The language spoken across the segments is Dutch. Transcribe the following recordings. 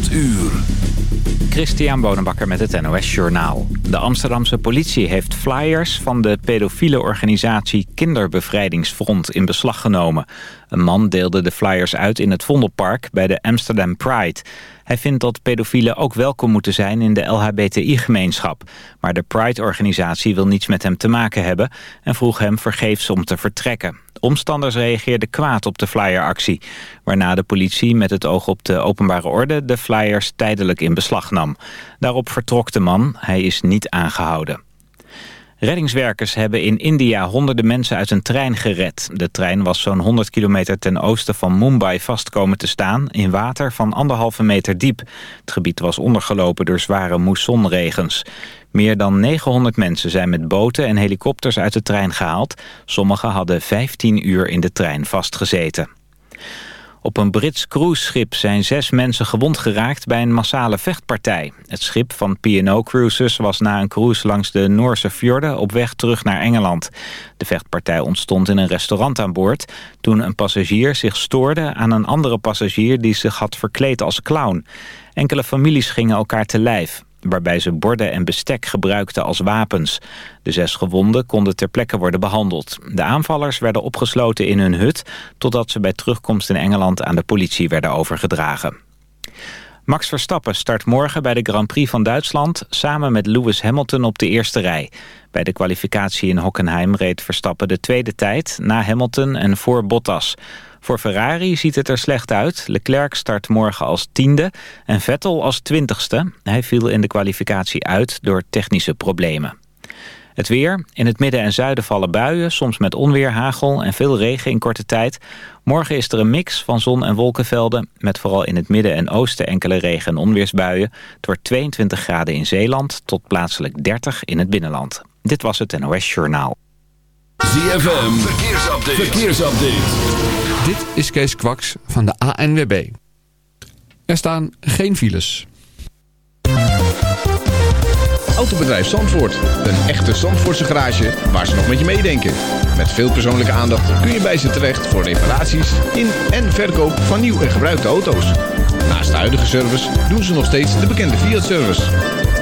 8 uur. Christian Bonenbakker met het NOS Journaal. De Amsterdamse politie heeft flyers van de pedofiele organisatie Kinderbevrijdingsfront in beslag genomen. Een man deelde de flyers uit in het Vondelpark bij de Amsterdam Pride. Hij vindt dat pedofielen ook welkom moeten zijn in de LHBTI-gemeenschap. Maar de Pride-organisatie wil niets met hem te maken hebben... en vroeg hem vergeefs om te vertrekken. Omstanders reageerden kwaad op de flyeractie... waarna de politie met het oog op de openbare orde... de flyers tijdelijk in beslag nam. Daarop vertrok de man. Hij is niet aangehouden. Reddingswerkers hebben in India honderden mensen uit een trein gered. De trein was zo'n 100 kilometer ten oosten van Mumbai vastkomen te staan... in water van anderhalve meter diep. Het gebied was ondergelopen door zware moessonregens. Meer dan 900 mensen zijn met boten en helikopters uit de trein gehaald. Sommigen hadden 15 uur in de trein vastgezeten. Op een Brits cruiseschip zijn zes mensen gewond geraakt bij een massale vechtpartij. Het schip van P&O Cruises was na een cruise langs de Noorse fjorden op weg terug naar Engeland. De vechtpartij ontstond in een restaurant aan boord toen een passagier zich stoorde aan een andere passagier die zich had verkleed als clown. Enkele families gingen elkaar te lijf waarbij ze borden en bestek gebruikten als wapens. De zes gewonden konden ter plekke worden behandeld. De aanvallers werden opgesloten in hun hut... totdat ze bij terugkomst in Engeland aan de politie werden overgedragen. Max Verstappen start morgen bij de Grand Prix van Duitsland... samen met Lewis Hamilton op de eerste rij. Bij de kwalificatie in Hockenheim reed Verstappen de tweede tijd... na Hamilton en voor Bottas... Voor Ferrari ziet het er slecht uit. Leclerc start morgen als tiende en Vettel als twintigste. Hij viel in de kwalificatie uit door technische problemen. Het weer. In het midden en zuiden vallen buien, soms met onweer, hagel en veel regen in korte tijd. Morgen is er een mix van zon- en wolkenvelden... met vooral in het midden en oosten enkele regen- en onweersbuien. Wordt 22 graden in Zeeland tot plaatselijk 30 in het binnenland. Dit was het NOS Journaal. ZFM, verkeersupdate. verkeersupdate. Dit is Kees Kwaks van de ANWB. Er staan geen files. Autobedrijf Zandvoort. Een echte Zandvoortse garage waar ze nog met je meedenken. Met veel persoonlijke aandacht kun je bij ze terecht voor reparaties in en verkoop van nieuw en gebruikte auto's. Naast de huidige service doen ze nog steeds de bekende Fiat-service.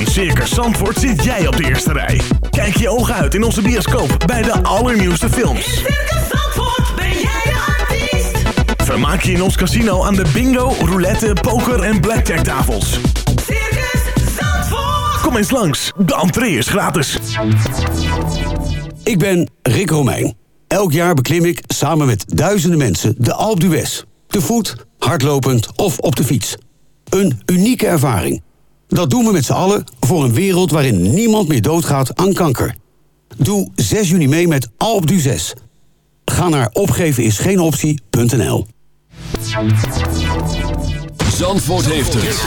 In Circus Zandvoort zit jij op de eerste rij. Kijk je ogen uit in onze bioscoop bij de allernieuwste In films. Circus Zandvoort ben jij de artiest. Vermaak je in ons casino aan de bingo, roulette, poker en blackjack tafels. Circus Zandvoort. Kom eens langs, de entree is gratis. Ik ben Rick Romeijn. Elk jaar beklim ik samen met duizenden mensen de Alpe d'Huez. Te voet, hardlopend of op de fiets. Een unieke ervaring. Dat doen we met z'n allen voor een wereld waarin niemand meer doodgaat aan kanker. Doe 6 juni mee met Alpe d'Huez. Ga naar opgevenisgeenoptie.nl Zandvoort heeft het.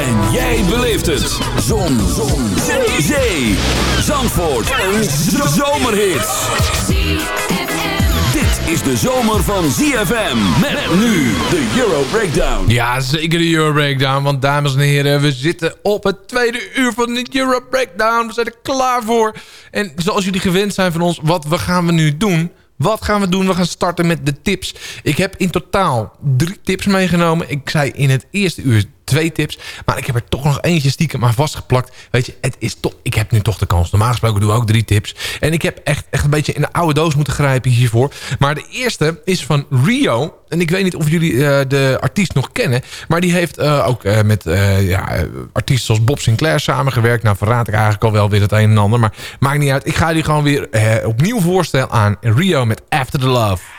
En jij beleeft het. Zon. Zon. Zee. Zee. Zandvoort. Een zomerhit. Is de zomer van ZFM. Met nu de Euro Breakdown. Ja, zeker de Euro Breakdown. Want dames en heren, we zitten op het tweede uur van de Euro Breakdown. We zijn er klaar voor. En zoals jullie gewend zijn van ons, wat gaan we nu doen... Wat gaan we doen? We gaan starten met de tips. Ik heb in totaal drie tips meegenomen. Ik zei in het eerste uur twee tips. Maar ik heb er toch nog eentje stiekem aan vastgeplakt. Weet je, het is toch, ik heb nu toch de kans. Normaal gesproken doen we ook drie tips. En ik heb echt, echt een beetje in de oude doos moeten grijpen hiervoor. Maar de eerste is van Rio. En ik weet niet of jullie eh, de artiest nog kennen. Maar die heeft eh, ook eh, met ja, artiesten zoals Bob Sinclair samengewerkt. Nou verraad ik eigenlijk al wel weer het een en ander. Maar maakt niet uit. Ik ga jullie gewoon weer opnieuw voorstellen aan Rio met After the Love.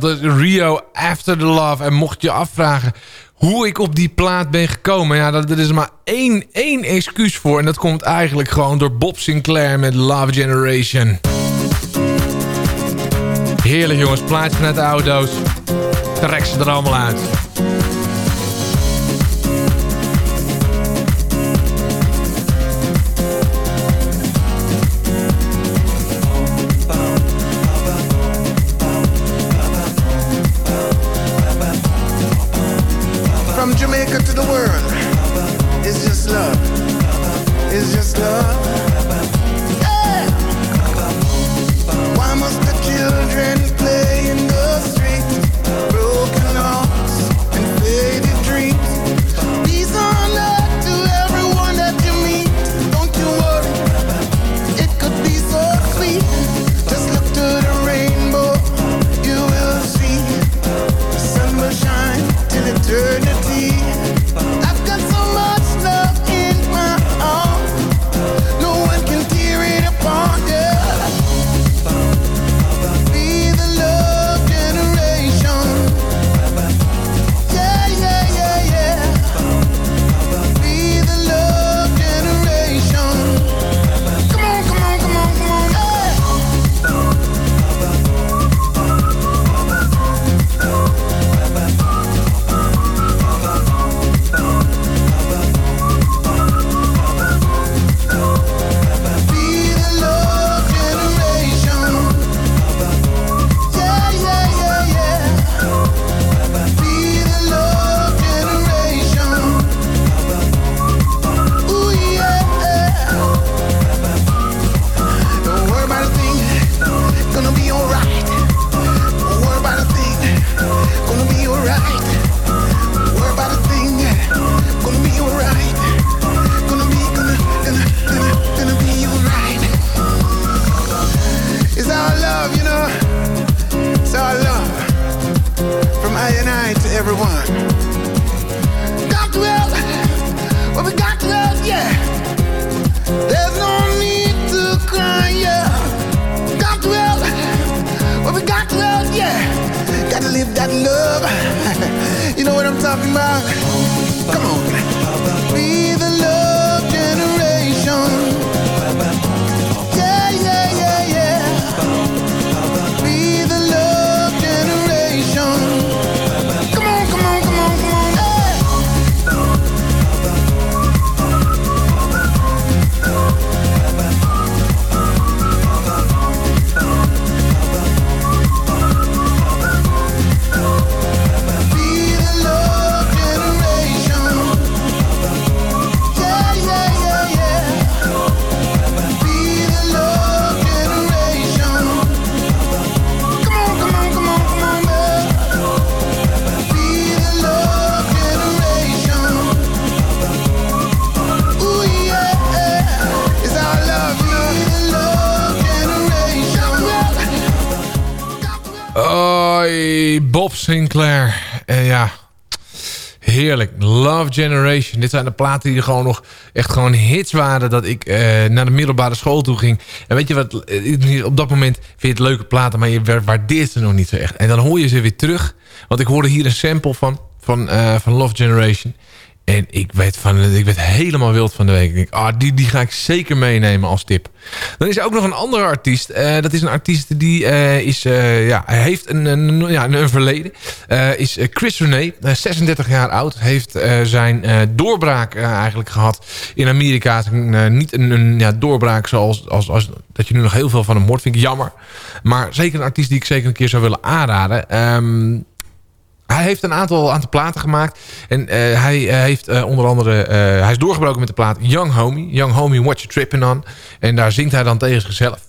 dat is Rio After the Love. En mocht je afvragen hoe ik op die plaat ben gekomen... ja, dat, er is maar één, één excuus voor. En dat komt eigenlijk gewoon door Bob Sinclair met Love Generation. Heerlijk jongens, plaatje net de auto's. Trek ze er allemaal uit. Sinclair. En ja, heerlijk. Love Generation. Dit zijn de platen die gewoon nog echt gewoon hits waren... dat ik eh, naar de middelbare school toe ging. En weet je wat, eh, op dat moment vind je het leuke platen... maar je waardeert ze nog niet zo echt. En dan hoor je ze weer terug. Want ik hoorde hier een sample van, van, eh, van Love Generation... En ik werd, van, ik werd helemaal wild van de week. Ik denk, ah, die, die ga ik zeker meenemen als tip. Dan is er ook nog een andere artiest. Eh, dat is een artiest die eh, is, eh, ja, heeft een, ja, een verleden. Is Chris eh, 36 jaar oud. Heeft zijn doorbraak eigenlijk gehad in Amerika. Niet een, een ja, doorbraak zoals als, als, dat je nu nog heel veel van hem hoort. Vind ik jammer. Maar zeker een artiest die ik zeker een keer zou willen aanraden. Ehm hij heeft een aantal, aantal platen gemaakt. En eh, hij eh, heeft eh, onder andere... hij is doorgebroken met de plaat Young Homie. Young Homie, What You Trippin' On. En daar zingt hij dan tegen zichzelf.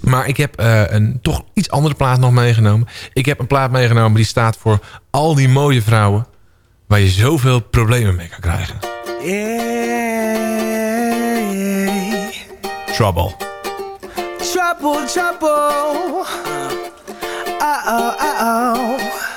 Maar ik heb een toch iets andere plaat nog meegenomen. Ik heb een plaat meegenomen die staat voor al die mooie vrouwen... waar je zoveel problemen mee kan krijgen. Yeah. Trouble. Trouble, trouble. Uh oh, uh oh.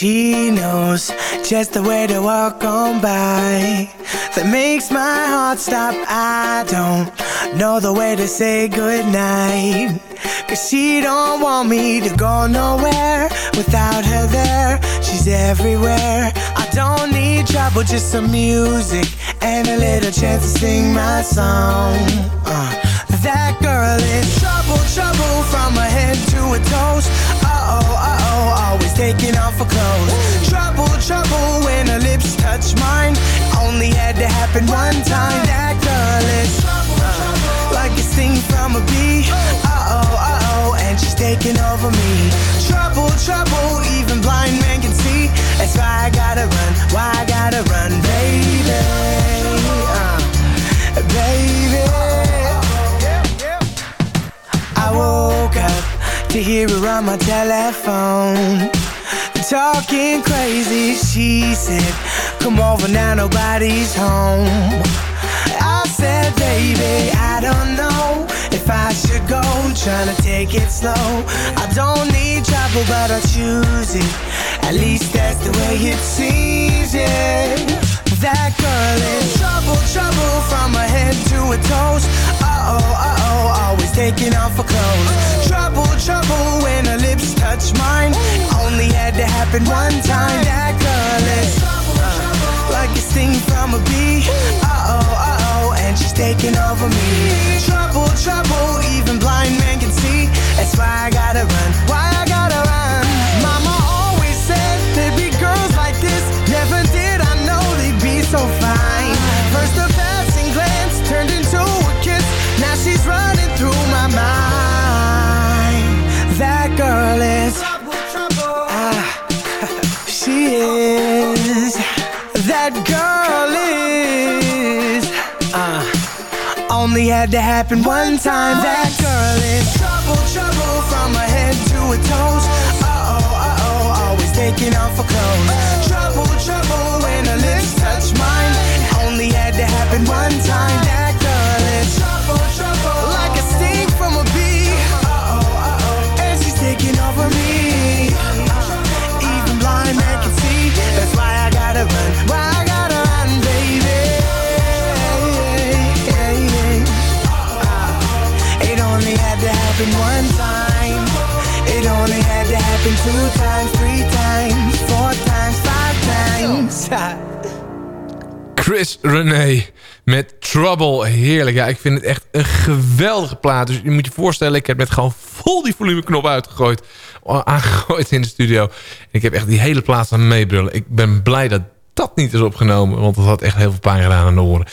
She knows just the way to walk on by. That makes my heart stop. I don't know the way to say goodnight. Cause she don't want me to go nowhere without her there. She's everywhere. I don't need trouble, just some music and a little chance to sing my song. Uh, that girl is trouble, trouble from her head to her toes. Uh oh, uh oh, always taking off her clothes. Trouble, trouble when her lips touch mine. Only had to happen one time. That girl is uh, like a sting from a bee. Uh oh, uh oh, and she's taking over me. Trouble, trouble, even blind men can see. That's why I gotta run, why I gotta run, baby. Uh, baby. Woke up to hear her on my telephone. Talking crazy, she said, Come over now, nobody's home. I said, Baby, I don't know if I should go. Trying to take it slow. I don't need trouble, but I choose it. At least that's the way it seems, yeah. That girl is trouble, trouble from her head to her toes. Uh oh, uh oh, always taking off her clothes. Trouble, trouble when her lips touch mine. Only had to happen one time. That girl is uh, like a sting from a bee. Uh oh, uh oh, and she's taking over me. Trouble, trouble, even blind men can see. That's why I gotta run. Why only had to happen one time. That girl is trouble, trouble from her head to her toes. Uh oh, uh oh, always taking off her clothes. Two times, three times, four times, five times. Chris René met Trouble. Heerlijk. Ja, ik vind het echt een geweldige plaat. Dus je moet je voorstellen, ik heb net gewoon vol die volumeknop uitgegooid. Aangegooid in de studio. Ik heb echt die hele plaat aan meebrullen. Ik ben blij dat dat niet is opgenomen. Want dat had echt heel veel pijn gedaan aan de oren.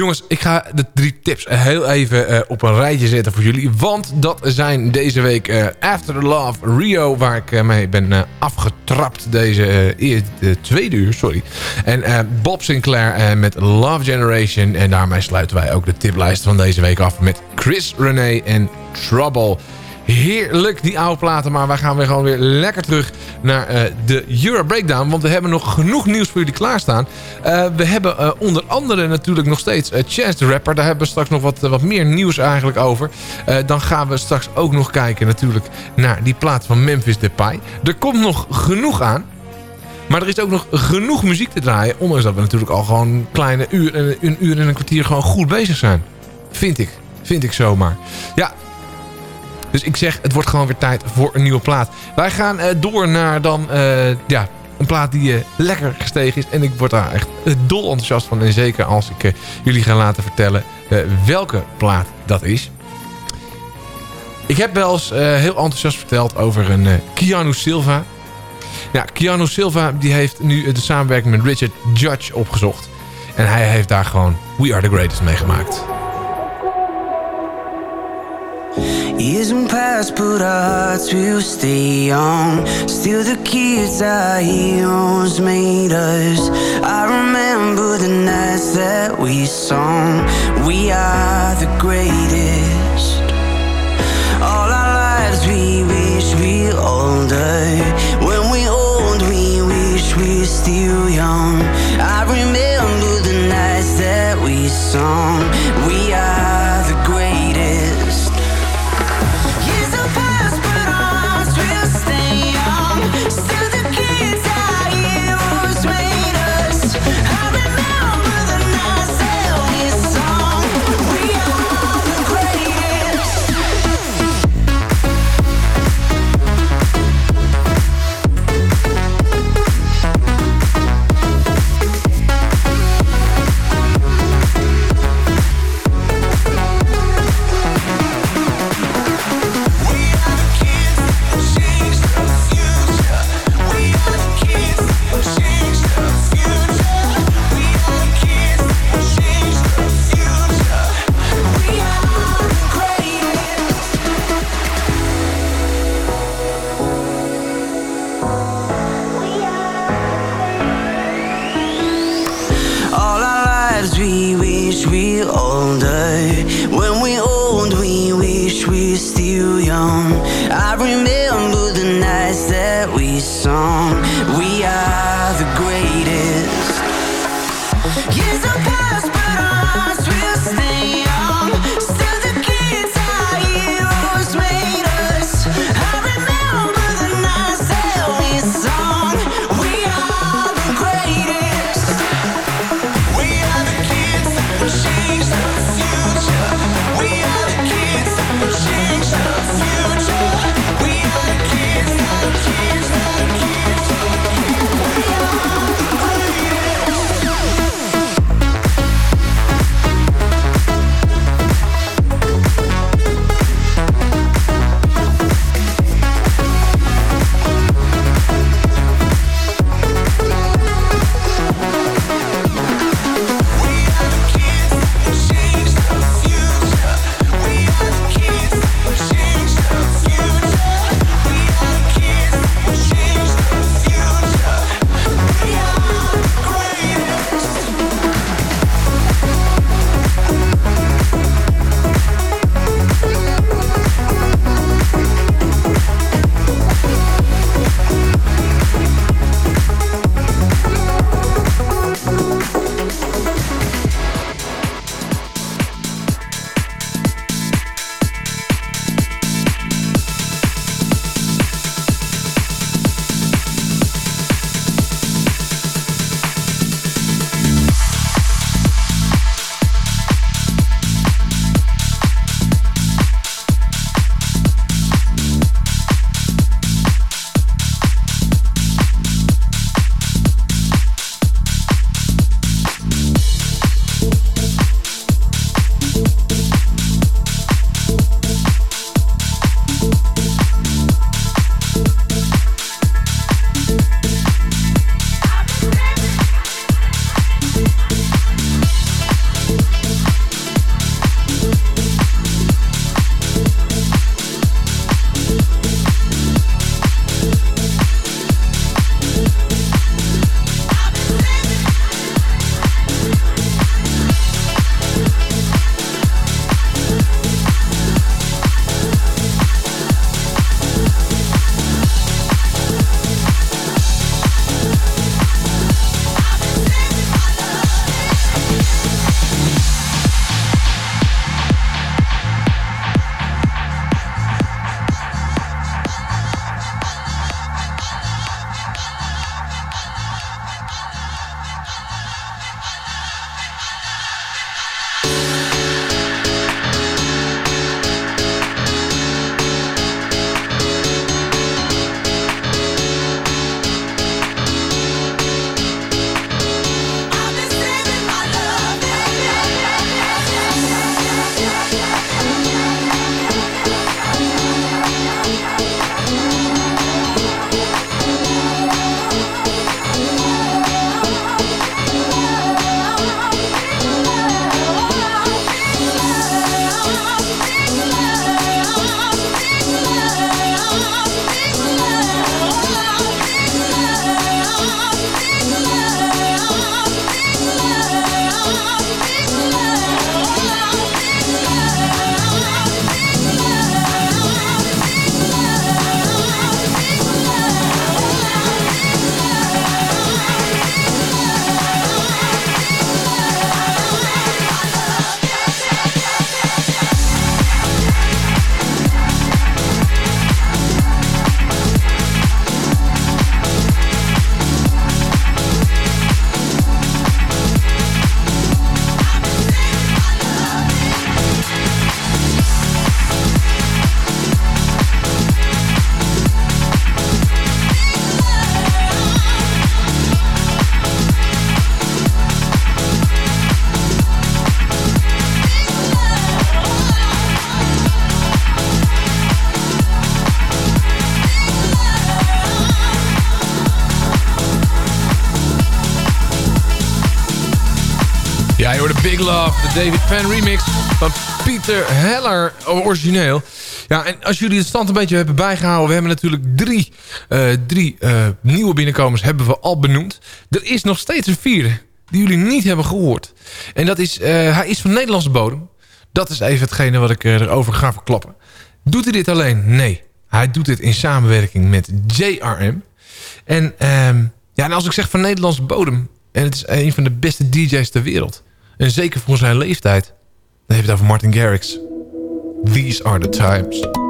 Jongens, ik ga de drie tips heel even uh, op een rijtje zetten voor jullie. Want dat zijn deze week uh, After Love Rio... waar ik uh, mee ben afgetrapt deze tweede uur. Sorry. En Bob Sinclair met Love Generation. En daarmee sluiten wij ook de tiplijst van deze week af... met Chris René en Trouble... Heerlijk, die oude platen. Maar wij gaan weer gewoon weer lekker terug naar uh, de Euro Breakdown. Want we hebben nog genoeg nieuws voor jullie klaarstaan. Uh, we hebben uh, onder andere natuurlijk nog steeds Chance the Rapper. Daar hebben we straks nog wat, wat meer nieuws eigenlijk over. dan gaan we straks ook nog kijken natuurlijk naar die plaat van Memphis Depay. Er komt nog genoeg aan. Maar er is ook nog genoeg muziek te draaien. Ondanks dat we natuurlijk al gewoon een kleine uur, een uur en een kwartier gewoon goed bezig zijn. Vind ik. Vind ik zomaar. Ja, dus ik zeg, het wordt gewoon weer tijd voor een nieuwe plaat. Wij gaan uh, door naar dan uh, ja, een plaat die uh, lekker gestegen is. En ik word daar echt dol enthousiast van. En zeker als ik jullie ga laten vertellen welke plaat dat is. Ik heb wel eens heel enthousiast verteld over een Keanu Silva. Ja, Keanu Silva die heeft nu de samenwerking met Richard Judge opgezocht. En hij heeft daar gewoon We Are The Greatest meegemaakt. Pass, but our hearts will stay young. Still, the kids our heroes made us. I remember the nights that we sung. We are the greatest. All our lives we wish we older. When we old, we wish we still young. I remember the nights that we sung. Still young. I remember the nights that we sung. David Penn remix van Pieter Heller, origineel. Ja, en als jullie de stand een beetje hebben bijgehouden... we hebben natuurlijk drie, eh, eh, nieuwe binnenkomers hebben we al benoemd. Er is nog steeds een vierde die jullie niet hebben gehoord. En dat is, eh, hij is van Nederlandse bodem. Dat is even hetgene wat ik erover ga verklappen. Doet hij dit alleen? Nee. Hij doet dit in samenwerking met JRM. En, ehm, ja, en als ik zeg van Nederlandse bodem... en het is een van de beste DJ's ter wereld... en zeker voor zijn leeftijd... dan heeft het over Martin Garrix. These are the times.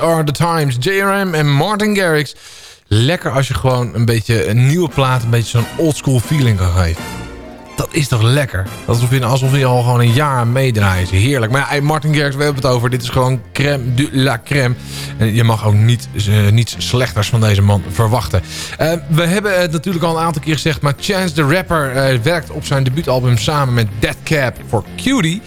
Are The Times, JRM en Martin Garrix. Lekker als je gewoon een beetje een nieuwe plaat... een beetje zo'n oldschool feeling kan geven. Dat is toch lekker? Alsof je, alsof je al gewoon een jaar meedraait. Heerlijk. Maar ja, Martin Garrix, we hebben het over. Dit is gewoon crème de la crème. En je mag ook niet, eh, niets slechters van deze man verwachten. Eh, we hebben het natuurlijk al een aantal keer gezegd... maar Chance the Rapper eh, werkt op zijn debuutalbum samen met Dead Cab for Cutie.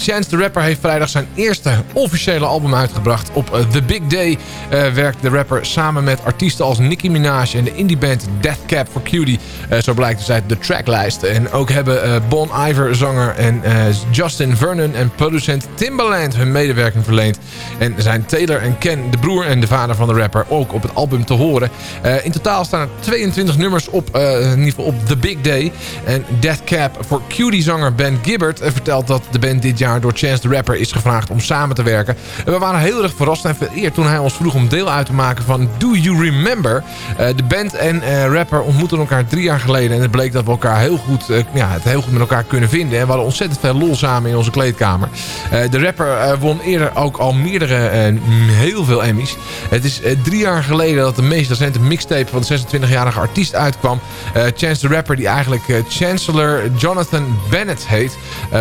Chance the Rapper heeft vrijdag zijn eerste officiële album uitgebracht. Op eh, The Big Day eh, werkt de rapper samen met artiesten als Nicki Minaj en de indieband Death Cab for Cutie. Eh, zo blijkt dus uit de tracklijst. En ook hebben Bon Iver, zanger en Justin Vernon en producent Timbaland hun medewerking verleend. En zijn Taylor en Ken, de broer en de vader van de rapper, ook op het album te horen. In totaal staan er 22 nummers op, eh, in ieder geval op The Big Day. En Death Cab for Cutie zanger Ben Gibbard eh, vertelt dat de band dit jaar door Chance the Rapper is gevraagd om samen te werken. En we waren heel erg verrast en vereerd toen hij ons vroeg om deel uit te maken van Do You Remember? Eh, de band en eh, rapper ontmoetten elkaar drie jaar geleden en het bleek dat we elkaar heel goed, eh, ja, het heel goed met elkaar kunnen vinden. En we hadden ontzettend veel lol samen in onze kleedkamer. De rapper won eerder ook al meerdere, heel veel Emmys. Het is drie jaar geleden dat de meest recente mixtape van de 26-jarige artiest uitkwam. Chance the Rapper, die eigenlijk Chancellor Jonathan Bennett heet...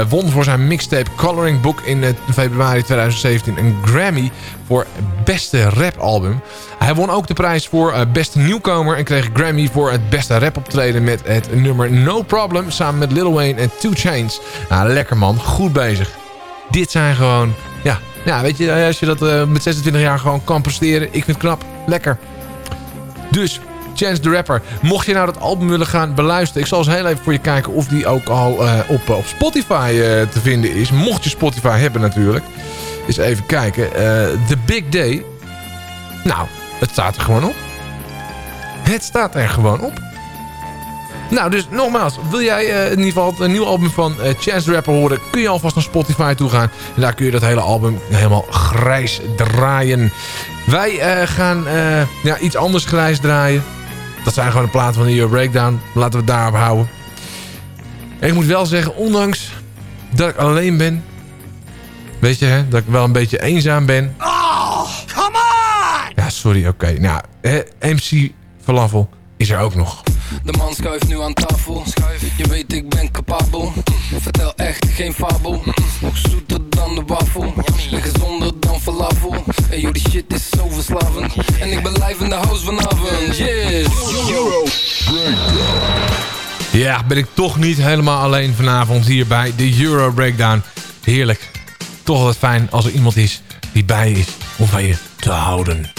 won voor zijn mixtape Coloring Book in eh, februari 2017 een Grammy voor beste rapalbum. Hij won ook de prijs voor eh, beste nieuwkomer... en kreeg Grammy voor het beste rapoptreden met het nummer No Problem... samen met Lil Wayne en 2 Chainz. Nou, lekker man, goed bezig. Dit zijn gewoon... Ja, ja weet je, als je dat eh, met 26 jaar gewoon kan presteren... ik vind het knap, lekker. Dus, Chance the Rapper. Mocht je nou dat album willen gaan beluisteren... ik zal eens heel even voor je kijken of die ook al eh, op, op Spotify eh, te vinden is. Mocht je Spotify hebben natuurlijk. Eens even kijken. Eh, The Big Day. Nou, het staat er gewoon op. Het staat er gewoon op. Nou, dus nogmaals, wil jij in ieder geval het nieuwe album van Chance the Rapper horen... kun je alvast naar Spotify toe gaan. En daar kun je dat hele album helemaal grijs draaien. Wij gaan ja, iets anders grijs draaien. Dat zijn gewoon de platen van de Euro Breakdown. Laten we het daarop houden. En ik moet wel zeggen, ondanks dat ik alleen ben... Weet je, hè, dat ik wel een beetje eenzaam ben. Oh, come on! Ja, sorry, oké. Nou, hè, MC Falafel is er ook nog. De man schuift nu aan tafel. Je weet ik ben capabel. Vertel echt geen fabel. Nog zoeter dan de wafel. En gezonder dan falafel. En joh, die shit is zo verslavend. En ik ben live in de house vanavond. Yes! Euro Ja, ben ik toch niet helemaal alleen vanavond hier bij de Euro Breakdown. Heerlijk. Toch altijd fijn als er iemand is die bij is om van je te houden.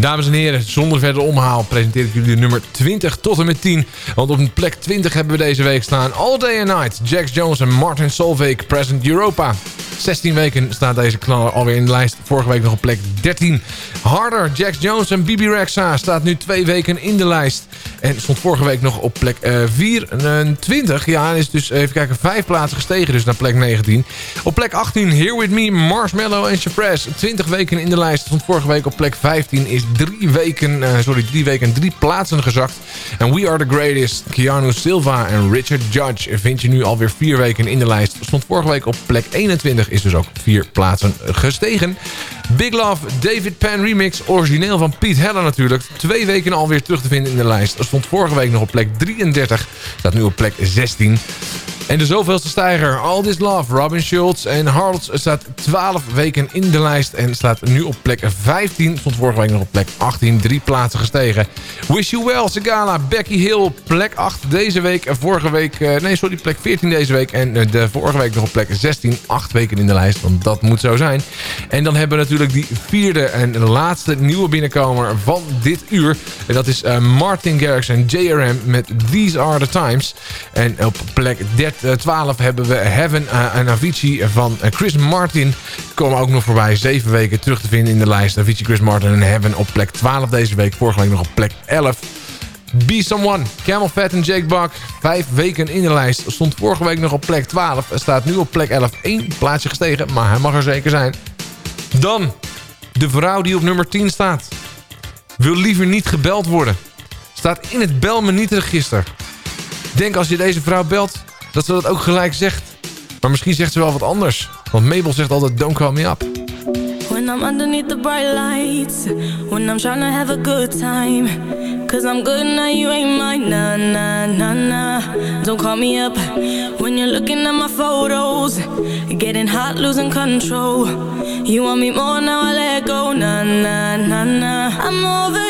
Dames en heren, zonder verder omhaal presenteer ik jullie de nummer 20 tot en met 10. Want op plek 20 hebben we deze week staan All Day and Night, Jax Jones en Martin Solveig, Present Europa. 16 weken staat deze knaller alweer in de lijst. Vorige week nog op plek 13. Harder, Jax Jones en Bibi Rexa staat nu twee weken in de lijst. En stond vorige week nog op plek eh, 24. Ja, en is dus even kijken, vijf plaatsen gestegen dus naar plek 19. Op plek 18, Here With Me, Marshmallow en Chapress. 20 weken in de lijst. Stond vorige week op plek 15. Is drie weken, eh, sorry, drie weken drie plaatsen gezakt. En We Are The Greatest, Keanu Silva en Richard Judge... vind je nu alweer vier weken in de lijst. Stond vorige week op plek 21. Is dus ook vier plaatsen gestegen. Big Love, David Penn remix. Origineel van Pete Heller natuurlijk. Twee weken alweer terug te vinden in de lijst. Stond vorige week nog op plek 33. Staat nu op plek 16. En de zoveelste stijger, All This Love, Robin Schultz en Harlots staat 12 weken in de lijst en staat nu op plek 15. Stond vorige week nog op plek 18, drie plaatsen gestegen. Wish You Well, Segala, Becky Hill, plek 8 deze week. Vorige week, eh, nee sorry, plek 14 deze week. En eh, de vorige week nog op plek 16, 8 weken in de lijst, want dat moet zo zijn. En dan hebben we natuurlijk die vierde en laatste nieuwe binnenkomer van dit uur. En dat is eh, Martin Garrix en JRM met These Are The Times. En op plek 13 eh, 12 hebben we Heaven eh, en Avicii van eh, Chris Martin. Komen ook nog voorbij. Zeven weken terug te vinden in de lijst. Avicii, Chris Martin en Heaven op plek 12 deze week. Vorige week nog op plek 11. Be Someone, Camel Fat en Jake Buck. Vijf weken in de lijst. Stond vorige week nog op plek 12. Staat nu op plek 11. Eén plaatsje gestegen, maar hij mag er zeker zijn. Dan de vrouw die op nummer 10 staat. Wil liever niet gebeld worden. Staat in het bel me niet register. Denk als je deze vrouw belt, dat ze dat ook gelijk zegt. Maar misschien zegt ze wel wat anders. Want Mabel zegt altijd, don't call me up. When I'm underneath the bright lights When I'm trying to have a good time Cause I'm good now, you ain't mine Nah, nah, nah, nah Don't call me up When you're looking at my photos Getting hot, losing control You want me more, now I let go Nah, nah, nah, nah I'm over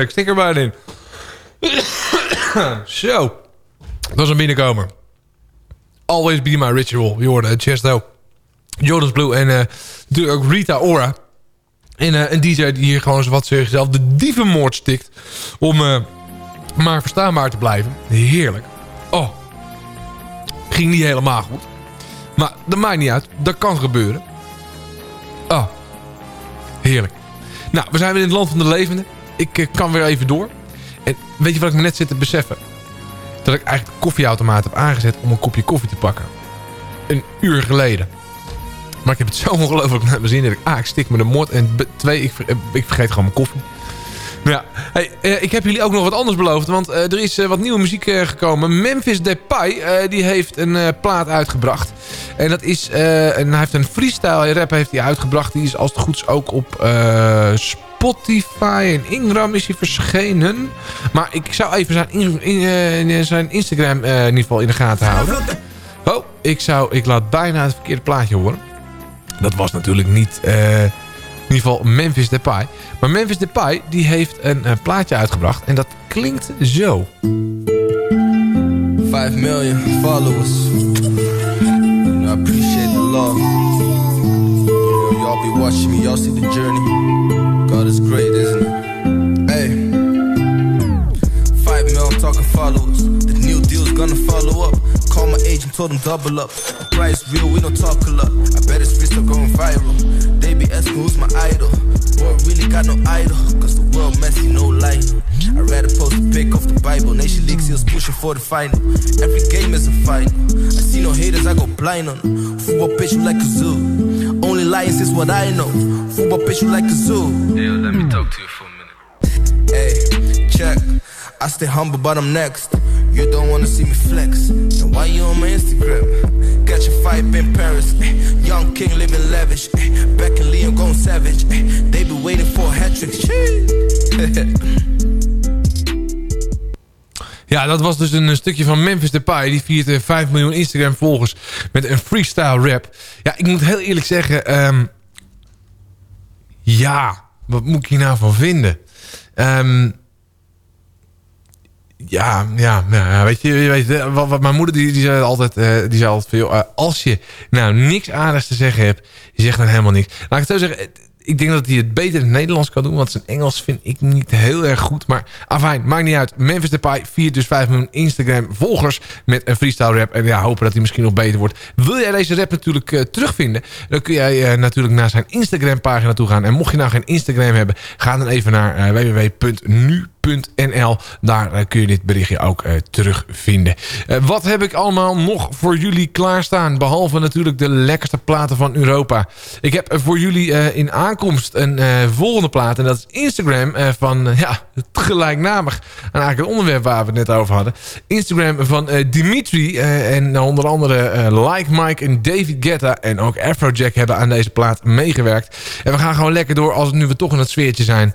ik stik er bijna in. Zo. Dat is een binnenkomer. Always Be My Ritual. Je hoorde Chesto. Jonas Blue en ook Rita Ora. En eh, een DJ die hier gewoon wat zichzelf de dievenmoord stikt. Om eh, maar verstaanbaar te blijven. Heerlijk. Oh. Ging niet helemaal goed. Maar dat maakt niet uit. Dat kan gebeuren. Oh. Heerlijk. Nou, we zijn weer in het land van de levenden. Ik eh, kan weer even door. En weet je wat ik me net zit te beseffen? Dat ik eigenlijk de koffieautomaat heb aangezet om een kopje koffie te pakken. Een uur geleden. Maar ik heb het zo ongelooflijk naar mijn zin dat ik... A, ik stik me de mond. En twee, ik, eh, ik vergeet gewoon mijn koffie. Nou ja, eh, ik heb jullie ook nog wat anders beloofd. Want er is wat nieuwe muziek gekomen. Memphis Depay, die heeft een plaat uitgebracht. En dat is... en hij heeft een freestyle rap heeft hij uitgebracht. Die is als het goed is ook op eh, Spotify en Ingram is hij verschenen. Maar ik zou even zijn, in, eh, zijn Instagram eh, in ieder geval in de gaten houden. Oh, ik, zou, ik laat bijna het verkeerde plaatje horen. Dat was natuurlijk niet... eh, in ieder geval Memphis Depay. Maar Memphis Depay die heeft een, plaatje uitgebracht. En dat klinkt zo. 5 million followers. Appreciate the love. Y'all be watching me, y'all see the journey. Is great, isn't it? Hey. 5 mil, I'm talking followers. The new deal's gonna follow up. Call my agent, told him double up. Price real, we don't talk a lot. I bet it's still going viral. They be asking who's my idol. Boy, really got no idol. Cause the world messy, no light. I rather post a pic off the Bible. Nation League seals pushing for the final. Every game is a final. I see no haters, I go blind on them. Football pitch you like a zoo. Only lions is what I know. Football pitch you like a zoo. Yeah, let me talk to you for a minute. Hey, check. I stay humble, but I'm next. You don't wanna see me flex. Then why you on my Instagram? Got your vibe in Paris. eh. Young king living lavish. eh. Back in Leon going savage. eh. They be waiting for a hat trick. Ja, dat was dus een, stukje van Memphis Depay. Die viert eh, 5 miljoen Instagram volgers met een freestyle rap. Ja, ik moet heel eerlijk zeggen... ehm, ja, wat moet ik nou van vinden? Ehm, ja, ja, nou, ja, weet je, weet, eh, wat, mijn moeder die, die zei altijd, eh, die zei altijd eh, als je nou niks aardigs te zeggen hebt, je zegt dan helemaal niks. Laat ik het zo zeggen, ik denk dat hij het beter in het Nederlands kan doen, want zijn Engels vind ik niet heel erg goed. Maar afijn, maakt niet uit. Memphis Depay viert dus 5 miljoen Instagram volgers met een freestyle rap. En ja, hopen dat hij misschien nog beter wordt. Wil jij deze rap natuurlijk eh, terugvinden, dan kun jij eh, natuurlijk naar zijn Instagram pagina toe gaan. En mocht je nou geen Instagram hebben, ga dan even naar eh, www.nu.nl. Daar eh, kun je dit berichtje ook eh, terugvinden. Eh, wat heb ik allemaal nog voor jullie klaarstaan? Behalve natuurlijk de lekkerste platen van Europa. Ik heb voor jullie in aankomst een volgende plaat. En dat is Instagram van, ja, het gelijknamig. En eigenlijk het onderwerp waar we het net over hadden. Instagram van Dimitri. en onder andere Like Mike en David Guetta. En ook Afrojack hebben aan deze plaat meegewerkt. En we gaan gewoon lekker door als nu we toch in het sfeertje zijn.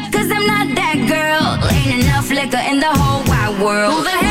cause I'm not that girl. Ain't enough liquor in the whole wide world.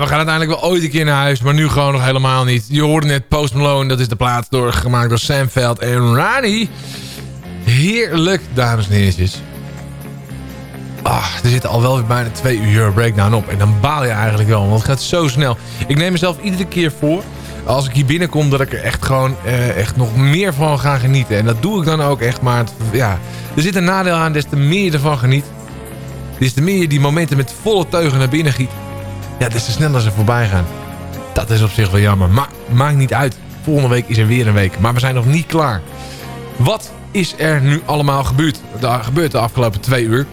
We gaan uiteindelijk wel ooit een keer naar huis, maar nu gewoon nog helemaal niet. Je hoorde net Post Malone, dat is de plaat door, gemaakt door Sam Veld en Rani. Heerlijk, dames en heertjes. Ah, er zit al wel weer bijna twee uur breakdown op. En dan baal je eigenlijk wel, want het gaat zo snel. Ik neem mezelf iedere keer voor, als ik hier binnenkom, dat ik er echt gewoon eh, echt nog meer van ga genieten. En dat doe ik dan ook echt, maar ja, er zit een nadeel aan, des te meer je ervan geniet. Des te meer je die momenten met volle teugen naar binnen giet. Ja, des te sneller ze voorbij gaan. Dat is op zich wel jammer. Maar maakt niet uit. Volgende week is er weer een week. Maar we zijn nog niet klaar. Wat is er nu allemaal gebeurd? De, gebeurd de afgelopen twee uur?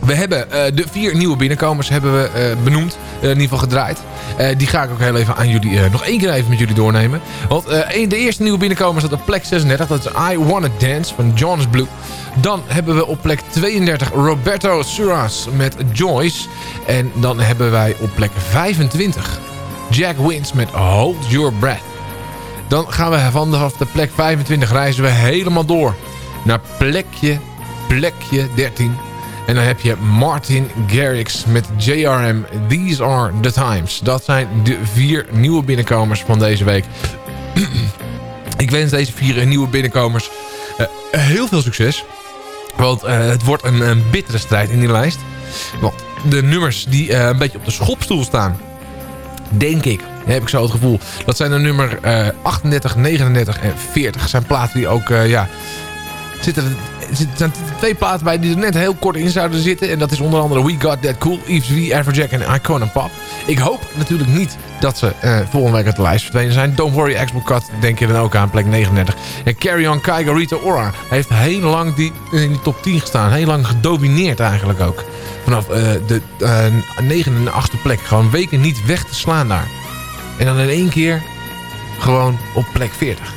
We hebben eh, de vier nieuwe binnenkomers hebben we eh, benoemd. eh, in ieder geval gedraaid. Die ga ik ook heel even aan jullie, nog één keer even met jullie doornemen. Want de eerste nieuwe binnenkomer staat op plek 36. Dat is I Wanna Dance van Jonas Blue. Dan hebben we op plek 32 Roberto Suras met Joyce. En dan hebben wij op plek 25 Jack Wins met Hold Your Breath. Dan gaan we vanaf de plek 25 reizen we helemaal door naar plekje, plekje 13. En dan heb je Martin Garrix met JRM. These are the times. Dat zijn de vier nieuwe binnenkomers van deze week. Ik wens deze vier nieuwe binnenkomers eh, heel veel succes. Want eh, het wordt een, een bittere strijd in die lijst. Want de nummers die eh, een beetje op de schopstoel staan... denk ik, heb ik zo het gevoel... dat zijn de nummer eh, 38, 39 en 40. Dat zijn platen die ook... ja, zitten er er zijn twee platen bij die er net heel kort in zouden zitten. En dat is onder andere We Got That Cool, Eves V, Everjack en Icon and Pop. Ik hoop natuurlijk niet dat ze eh, volgende week uit de lijst verdwenen zijn. Don't Worry, Expo Cut denk je dan ook aan, plek 39. En Carry On Kaiga Rita Ora heeft heel lang die, in die top 10 gestaan. Heel lang gedomineerd eigenlijk ook. Vanaf eh, de uh, negende en de achtste plek. Gewoon weken niet weg te slaan daar. En dan in één keer gewoon op plek 40.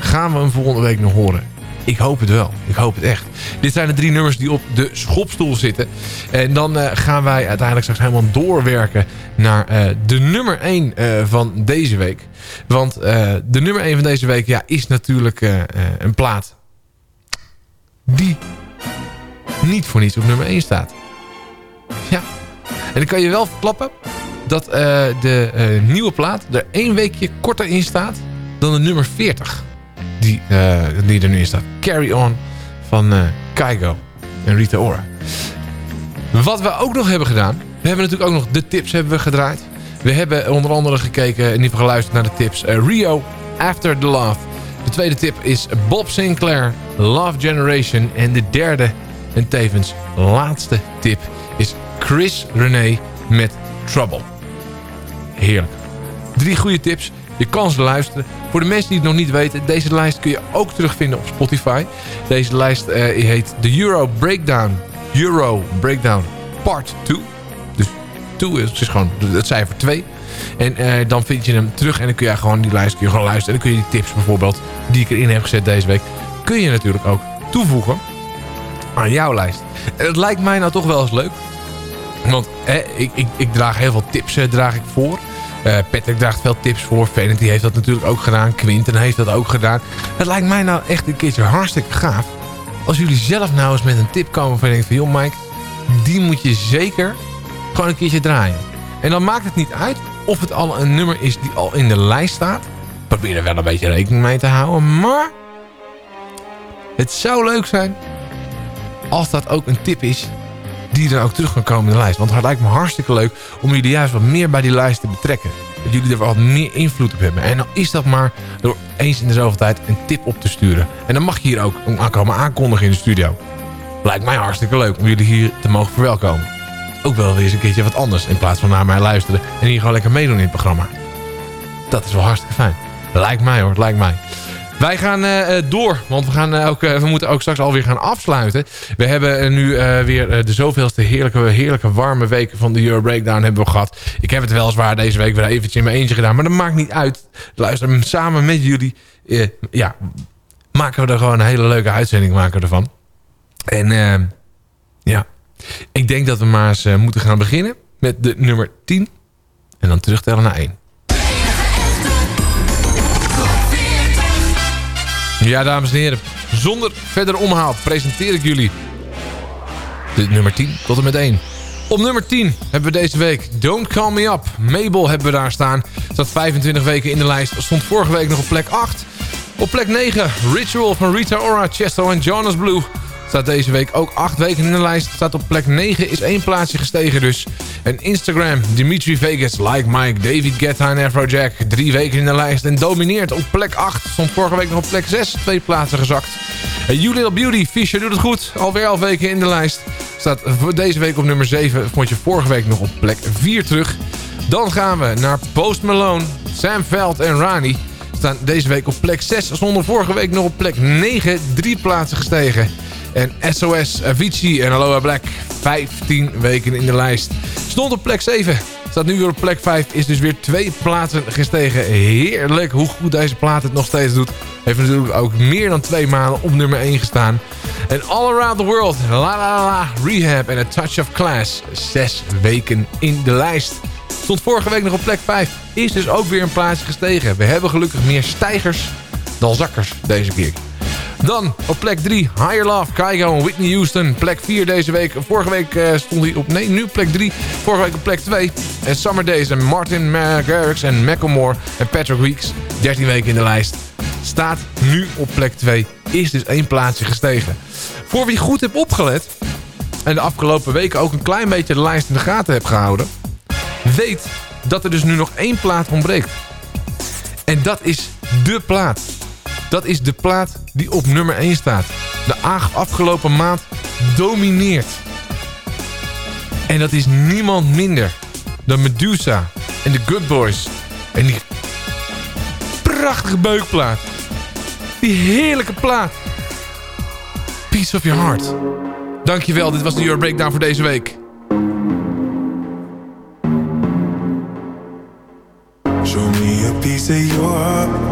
Gaan we hem volgende week nog horen? Ik hoop het wel. Ik hoop het echt. Dit zijn de drie nummers die op de schopstoel zitten. En dan uh, gaan wij uiteindelijk straks helemaal doorwerken naar uh, de nummer 1 uh, van deze week. Want de nummer 1 van deze week ja, is natuurlijk een plaat die niet voor niets op nummer 1 staat. Ja. En dan kan je wel verklappen dat eh, de eh, nieuwe plaat er één weekje korter in staat dan de nummer 40. Die, eh, die er nu in staat. Carry On van eh Kaigo en Rita Ora. Wat we ook nog hebben gedaan. We hebben natuurlijk ook nog de tips hebben we gedraaid. We hebben onder andere gekeken, ieder geval geluisterd naar de tips. eh, Rio, After the Love. De tweede tip is Bob Sinclair, Love Generation. En de derde en tevens laatste tip is Chris René met Trouble. Heerlijk. Drie goede tips. Je kan ze luisteren. Voor de mensen die het nog niet weten, deze lijst kun je ook terugvinden op Spotify. Deze lijst eh, heet de Euro Breakdown. Euro Breakdown Part 2. Dus 2 is, gewoon het cijfer 2. En eh, dan vind je hem terug en dan kun je gewoon die lijst kun je gewoon luisteren. En dan kun je die tips bijvoorbeeld, die ik erin heb gezet deze week, kun je natuurlijk ook toevoegen aan jouw lijst. En het lijkt mij nou toch wel eens leuk. Want hè, ik, ik, ik draag heel veel tips eh, draag ik voor. Eh, Patrick draagt veel tips voor. Vanity heeft dat natuurlijk ook gedaan. Quinten heeft dat ook gedaan. Het lijkt mij nou echt een keertje hartstikke gaaf. Als jullie zelf nou eens met een tip komen van je denkt van... joh Mike, die moet je zeker gewoon een keertje draaien. En dan maakt het niet uit of het al een nummer is die al in de lijst staat. Probeer er wel een beetje rekening mee te houden. Maar het zou leuk zijn als dat ook een tip is die dan ook terug kan komen in de lijst. Want het lijkt me hartstikke leuk om jullie juist wat meer bij die lijst te betrekken. Dat jullie er wat meer invloed op hebben. En dan is dat maar door eens in de zoveel tijd een tip op te sturen. En dan mag je hier ook komen aankondigen in de studio. Lijkt mij hartstikke leuk om jullie hier te mogen verwelkomen. Ook wel weer eens een keertje wat anders in plaats van naar mij luisteren en hier gewoon lekker meedoen in het programma. Dat is wel hartstikke fijn. Lijkt mij hoor, lijkt mij. Wij gaan eh, eh, door, want we, gaan, eh, ook, we moeten ook straks alweer gaan afsluiten. We hebben nu weer de zoveelste heerlijke, heerlijke warme weken van de Euro Breakdown hebben we gehad. Ik heb het weliswaar deze week weer eventjes in mijn eentje gedaan, maar dat maakt niet uit. Luister samen met jullie. ja, maken we er gewoon een hele leuke uitzending maken we ervan. En ja, ik denk dat we maar eens moeten gaan beginnen met de nummer 10. En dan terugtellen naar 1. Ja, dames en heren. Zonder verder omhaal presenteer ik jullie de nummer 10 tot en met 1. Op nummer 10 hebben we deze week Don't Call Me Up. Mabel hebben we daar staan. Staat 25 weken in de lijst. Stond vorige week nog op plek 8. Op plek 9 Ritual van Rita Ora, Chesto en Jonas Blue. Staat deze week ook 8 weken in de lijst. Staat op plek 9, is één plaatsje gestegen dus. En Instagram, Dimitri Vegas, Like Mike, David Guetta en Afrojack. Drie weken in de lijst en domineert op plek 8. Stond vorige week nog op plek 6, twee plaatsen gezakt. En You Little Beauty, Fisher doet het goed. Alweer 11 weken in de lijst. Staat deze week op nummer 7. Vond je vorige week nog op plek 4 terug. Dan gaan we naar Post Malone, Sam Veld en Rani. Staan deze week op plek 6. Stonden vorige week nog op plek 9. Drie plaatsen gestegen. En SOS, Avicii en Aloha Black. 15 weken in de lijst. Stond op plek 7. Staat nu weer op plek 5. Is dus weer twee plaatsen gestegen. Heerlijk hoe goed deze plaat het nog steeds doet. Heeft natuurlijk ook meer dan twee maanden op nummer 1 gestaan. En All Around the World. La La La. Rehab en A Touch of Class. Zes weken in de lijst. Stond vorige week nog op plek 5. Is dus ook weer een plaatsje gestegen. We hebben gelukkig meer stijgers dan zakkers deze keer. Dan op plek 3, Higher Love, Kygo en Whitney Houston. Plek 4 deze week. Vorige week eh, stond hij op... Nee, nu plek 3. Vorige week op plek 2. En Summer Days en Martin Garrix en Macklemore en Patrick Weeks. 13 weken in de lijst. Staat nu op plek 2. Is dus één plaatsje gestegen. Voor wie goed heeft opgelet... en de afgelopen weken ook een klein beetje de lijst in de gaten heeft gehouden... weet dat er dus nu nog één plaat ontbreekt. En dat is de plaat. Dat is de plaat die op nummer 1 staat. De afgelopen maand domineert. En dat is niemand minder dan Medusa en de Good Boys. En die prachtige beukplaat. Die heerlijke plaat. Piece of your heart. Dankjewel, dit was de Euro Breakdown voor deze week. Show me a piece of your heart,